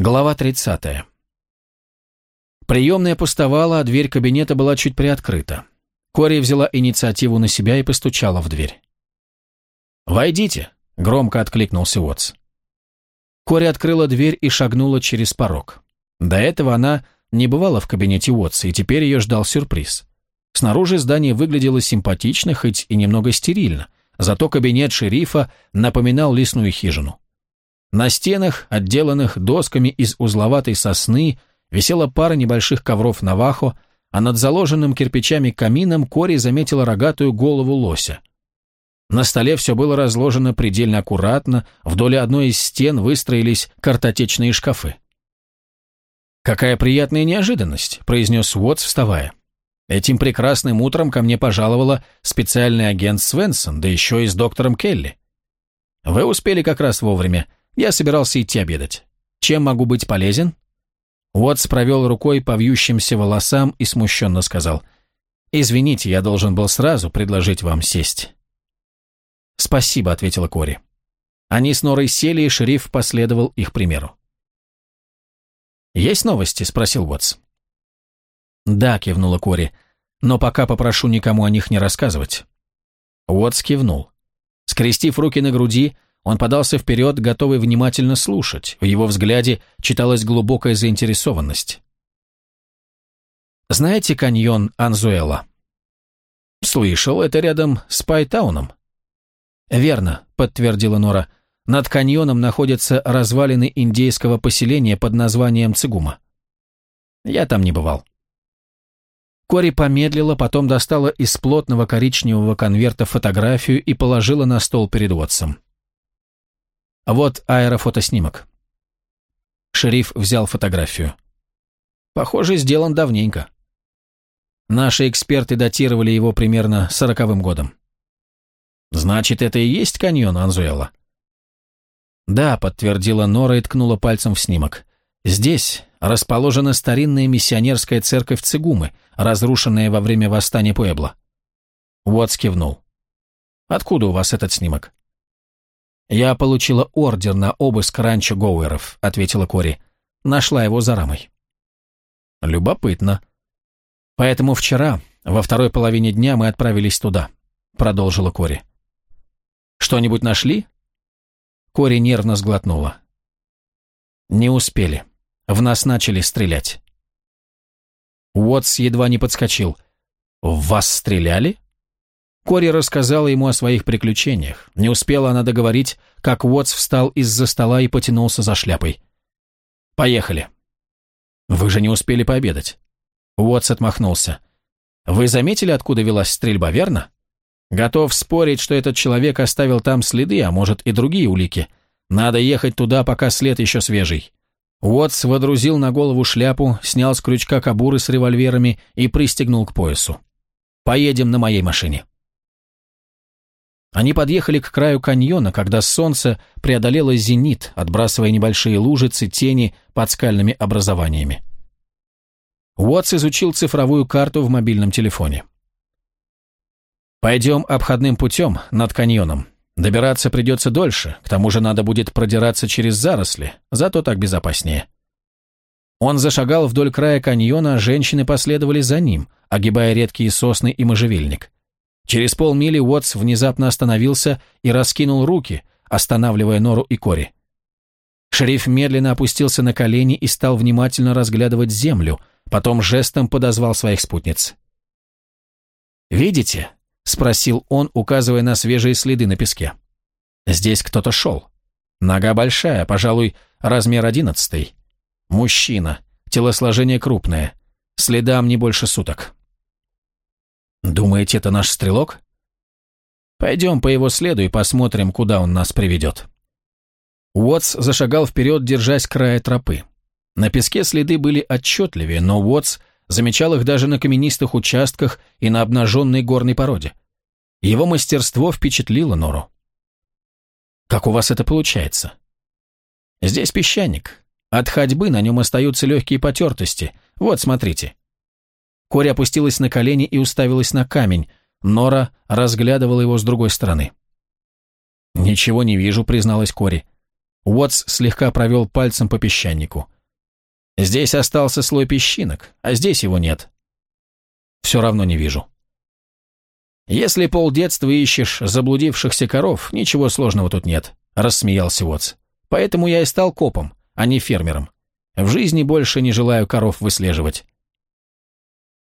Глава 30. Приемная пустовала, а дверь кабинета была чуть приоткрыта. Кори взяла инициативу на себя и постучала в дверь. «Войдите», — громко откликнулся Уотс. Кори открыла дверь и шагнула через порог. До этого она не бывала в кабинете Уотса, и теперь ее ждал сюрприз. Снаружи здание выглядело симпатично, хоть и немного стерильно, зато кабинет шерифа напоминал лесную хижину. На стенах, отделанных досками из узловатой сосны, висела пара небольших ковров навахо, а над заложенным кирпичами камином Кори заметила рогатую голову лося. На столе все было разложено предельно аккуратно, вдоль одной из стен выстроились картотечные шкафы. «Какая приятная неожиданность», — произнес Уотс, вставая. «Этим прекрасным утром ко мне пожаловала специальный агент Свенсон, да еще и с доктором Келли. Вы успели как раз вовремя. Я собирался идти обедать. Чем могу быть полезен?» Уотс провел рукой по вьющимся волосам и смущенно сказал, «Извините, я должен был сразу предложить вам сесть». «Спасибо», — ответила Кори. Они с Норой сели, и шериф последовал их примеру. «Есть новости?» — спросил Уотс. «Да», — кивнула Кори, — «но пока попрошу никому о них не рассказывать». Уотс кивнул. Скрестив руки на груди, он подался вперед, готовый внимательно слушать. В его взгляде читалась глубокая заинтересованность. «Знаете каньон Анзуэла?» «Слышал, это рядом с Пайтауном». «Верно», — подтвердила Нора. «Над каньоном находятся развалины индейского поселения под названием Цигума». «Я там не бывал». Кори помедлила, потом достала из плотного коричневого конверта фотографию и положила на стол перед Уотсом. Вот аэрофотоснимок. Шериф взял фотографию. Похоже, сделан давненько. Наши эксперты датировали его примерно сороковым годом. Значит, это и есть каньон Анзуэла? Да, подтвердила Нора и ткнула пальцем в снимок. Здесь расположена старинная миссионерская церковь Цигумы, разрушенная во время восстания Пуэбла. Уотс кивнул. Откуда у вас этот снимок? «Я получила ордер на обыск ранчо Гоуэров», — ответила Кори. «Нашла его за рамой». «Любопытно». «Поэтому вчера, во второй половине дня, мы отправились туда», — продолжила Кори. «Что-нибудь нашли?» Кори нервно сглотнула. «Не успели. В нас начали стрелять». Уотс едва не подскочил. «В вас стреляли?» Кори рассказала ему о своих приключениях. Не успела она договорить, как Уотс встал из-за стола и потянулся за шляпой. «Поехали». «Вы же не успели пообедать». Уотс отмахнулся. «Вы заметили, откуда велась стрельба, верно? Готов спорить, что этот человек оставил там следы, а может и другие улики. Надо ехать туда, пока след еще свежий». Уотс водрузил на голову шляпу, снял с крючка кобуры с револьверами и пристегнул к поясу. «Поедем на моей машине». Они подъехали к краю каньона, когда солнце преодолело зенит, отбрасывая небольшие лужицы, тени под скальными образованиями. Уотс изучил цифровую карту в мобильном телефоне. «Пойдем обходным путем над каньоном. Добираться придется дольше, к тому же надо будет продираться через заросли, зато так безопаснее». Он зашагал вдоль края каньона, женщины последовали за ним, огибая редкие сосны и можжевельник. Через полмили Уотс внезапно остановился и раскинул руки, останавливая Нору и Кори. Шериф медленно опустился на колени и стал внимательно разглядывать землю, потом жестом подозвал своих спутниц. «Видите?» — спросил он, указывая на свежие следы на песке. «Здесь кто-то шел. Нога большая, пожалуй, размер одиннадцатый. Мужчина, телосложение крупное, следам не больше суток». Думаете, это наш стрелок? Пойдем по его следу и посмотрим, куда он нас приведет. Уотс зашагал вперед, держась края тропы. На песке следы были отчетливее, но Уотс замечал их даже на каменистых участках и на обнаженной горной породе. Его мастерство впечатлило Нору. «Как у вас это получается?» «Здесь песчаник. От ходьбы на нем остаются легкие потертости. Вот, смотрите. Кори опустилась на колени и уставилась на камень. Нора разглядывала его с другой стороны. «Ничего не вижу», — призналась Кори. Уотс слегка провел пальцем по песчанику. Здесь остался слой песчинок, а здесь его нет. Все равно не вижу. Если полдетства ищешь заблудившихся коров, ничего сложного тут нет, рассмеялся Уотс. Поэтому я и стал копом, а не фермером. В жизни больше не желаю коров выслеживать.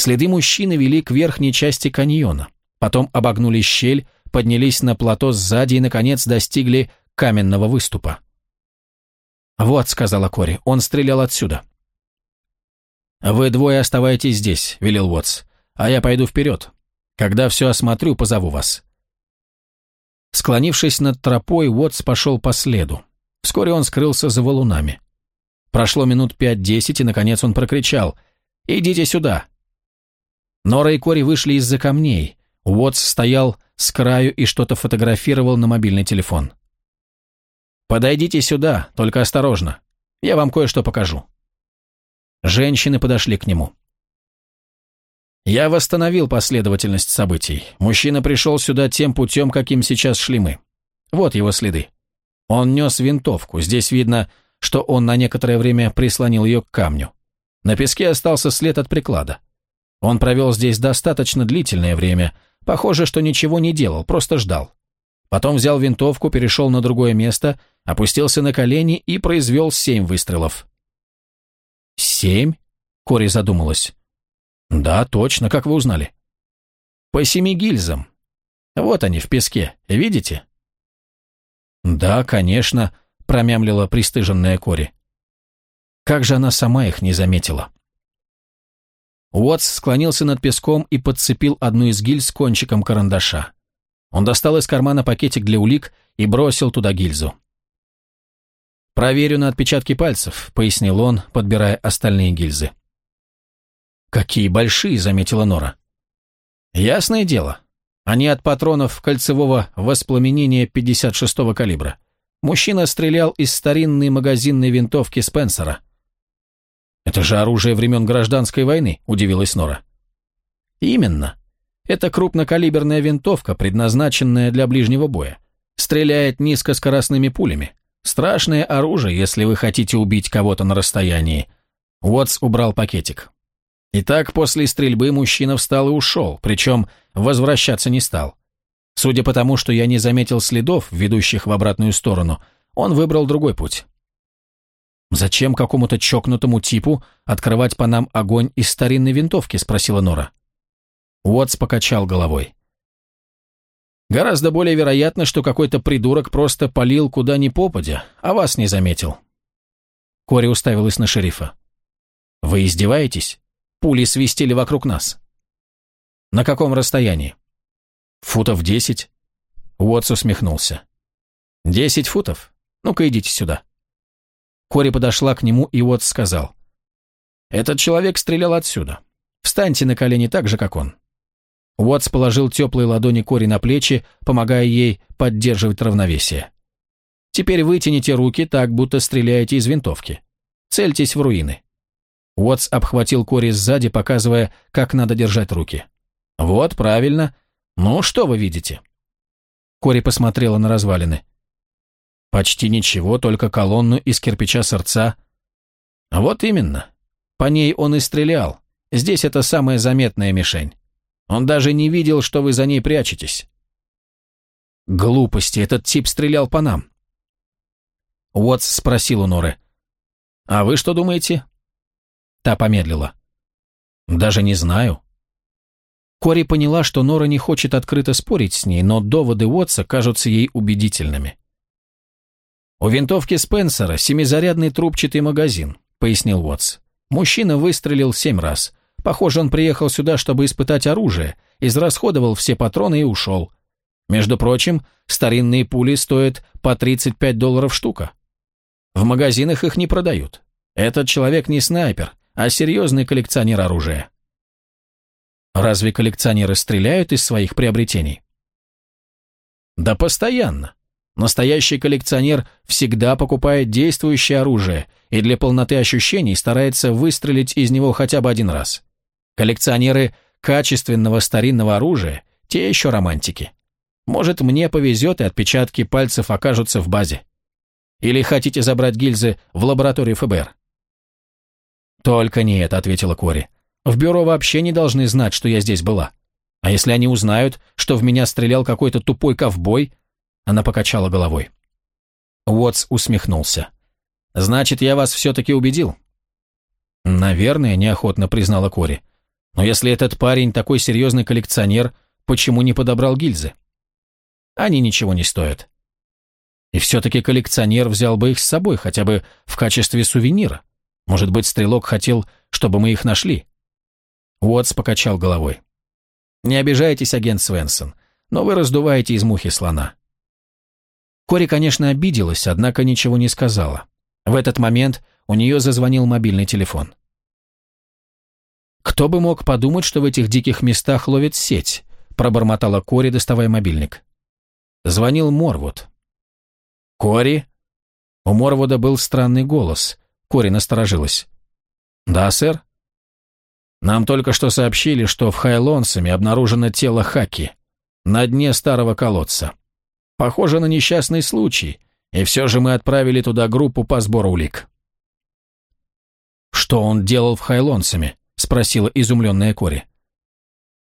Следы мужчины вели к верхней части каньона, потом обогнули щель, поднялись на плато сзади и, наконец, достигли каменного выступа. «Вот», — сказала Кори, — «он стрелял отсюда». «Вы двое оставайтесь здесь», — велел Уотс, — «а я пойду вперед. Когда все осмотрю, позову вас». Склонившись над тропой, Уотс пошел по следу. Вскоре он скрылся за валунами. Прошло минут пять-десять, и, наконец, он прокричал «Идите сюда!». Нора и Кори вышли из-за камней. Уотс стоял с краю и что-то фотографировал на мобильный телефон. «Подойдите сюда, только осторожно. Я вам кое-что покажу». Женщины подошли к нему. Я восстановил последовательность событий. Мужчина пришел сюда тем путем, каким сейчас шли мы. Вот его следы. Он нес винтовку. Здесь видно, что он на некоторое время прислонил ее к камню. На песке остался след от приклада. Он провел здесь достаточно длительное время. Похоже, что ничего не делал, просто ждал. Потом взял винтовку, перешел на другое место, опустился на колени и произвел семь выстрелов. «Семь?» — Кори задумалась. «Да, точно, как вы узнали?» «По семи гильзам. Вот они в песке, видите?» «Да, конечно», промямлила пристыженная Кори. Как же она сама их не заметила? Уотс склонился над песком и подцепил одну из гильз кончиком карандаша. Он достал из кармана пакетик для улик и бросил туда гильзу. «Проверю на отпечатки пальцев», — пояснил он, подбирая остальные гильзы. «Какие большие», — заметила Нора. «Ясное дело. Они от патронов кольцевого воспламенения 56-го калибра. Мужчина стрелял из старинной магазинной винтовки Спенсера. «Это же оружие времен гражданской войны», — удивилась Нора. «Именно. Это крупнокалиберная винтовка, предназначенная для ближнего боя. Стреляет низкоскоростными пулями. Страшное оружие, если вы хотите убить кого-то на расстоянии». Уотс убрал пакетик. Итак, после стрельбы мужчина встал и ушел, причем возвращаться не стал. Судя по тому, что я не заметил следов, ведущих в обратную сторону, он выбрал другой путь. «Зачем какому-то чокнутому типу открывать по нам огонь из старинной винтовки?» – спросила Нора. Уотс покачал головой. «Гораздо более вероятно, что какой-то придурок просто полил куда ни попадя, а вас не заметил». Кори уставилась на шерифа. «Вы издеваетесь? Пули свистели вокруг нас». «На каком расстоянии?» «Футов десять?» Уотс усмехнулся. «Десять футов? Ну-ка идите сюда». Кори подошла к нему, и Уотс сказал. «Этот человек стрелял отсюда. Встаньте на колени так же, как он». Уотс положил теплые ладони Кори на плечи, помогая ей поддерживать равновесие. «Теперь вытяните руки так, будто стреляете из винтовки. Цельтесь в руины». Уотс обхватил Кори сзади, показывая, как надо держать руки. «Вот, правильно. «Ну, что вы видите?» Кори посмотрела на развалины. «Почти ничего, только колонну из кирпича сердца». «Вот именно. По ней он и стрелял. Здесь это самая заметная мишень. Он даже не видел, что вы за ней прячетесь». «Глупости, этот тип стрелял по нам». Уотс спросил у Норы. «А вы что думаете?» Та помедлила. «Даже не знаю. Кори поняла, что Нора не хочет открыто спорить с ней, но доводы Уотса кажутся ей убедительными. «У винтовки Спенсера семизарядный трубчатый магазин», — пояснил Уотс. «Мужчина выстрелил семь раз. Похоже, он приехал сюда, чтобы испытать оружие, израсходовал все патроны и ушел. Между прочим, старинные пули стоят по 35 долларов штука. В магазинах их не продают. Этот человек не снайпер, а серьезный коллекционер оружия». Разве коллекционеры стреляют из своих приобретений? Да постоянно. Настоящий коллекционер всегда покупает действующее оружие и для полноты ощущений старается выстрелить из него хотя бы один раз. Коллекционеры качественного старинного оружия – те еще романтики. Может, мне повезет, и отпечатки пальцев окажутся в базе. Или хотите забрать гильзы в лабораторию ФБР?» «Только не это», — ответила Кори. «В бюро вообще не должны знать, что я здесь была. А если они узнают, что в меня стрелял какой-то тупой ковбой?» Она покачала головой. Уотс усмехнулся. «Значит, я вас все-таки убедил?» «Наверное», — неохотно признала Кори. «Но если этот парень такой серьезный коллекционер, почему не подобрал гильзы?» «Они ничего не стоят. И все-таки коллекционер взял бы их с собой, хотя бы в качестве сувенира. Может быть, стрелок хотел, чтобы мы их нашли?» Уотс покачал головой. «Не обижайтесь, агент Свенсон, но вы раздуваете из мухи слона». Кори, конечно, обиделась, однако ничего не сказала. В этот момент у нее зазвонил мобильный телефон. «Кто бы мог подумать, что в этих диких местах ловит сеть?» пробормотала Кори, доставая мобильник. Звонил Морвуд. «Кори?» У Морвуда был странный голос. Кори насторожилась. «Да, сэр?» «Нам только что сообщили, что в Хайлонсами обнаружено тело Хаки на дне старого колодца. Похоже на несчастный случай, и все же мы отправили туда группу по сбору улик». «Что он делал в Хайлонсами?» — спросила изумленная Кори.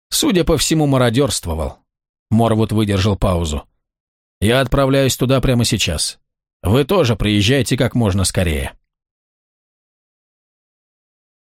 «Судя по всему, мародерствовал». Морвуд выдержал паузу. Я отправляюсь туда прямо сейчас. Вы тоже приезжайте как можно скорее.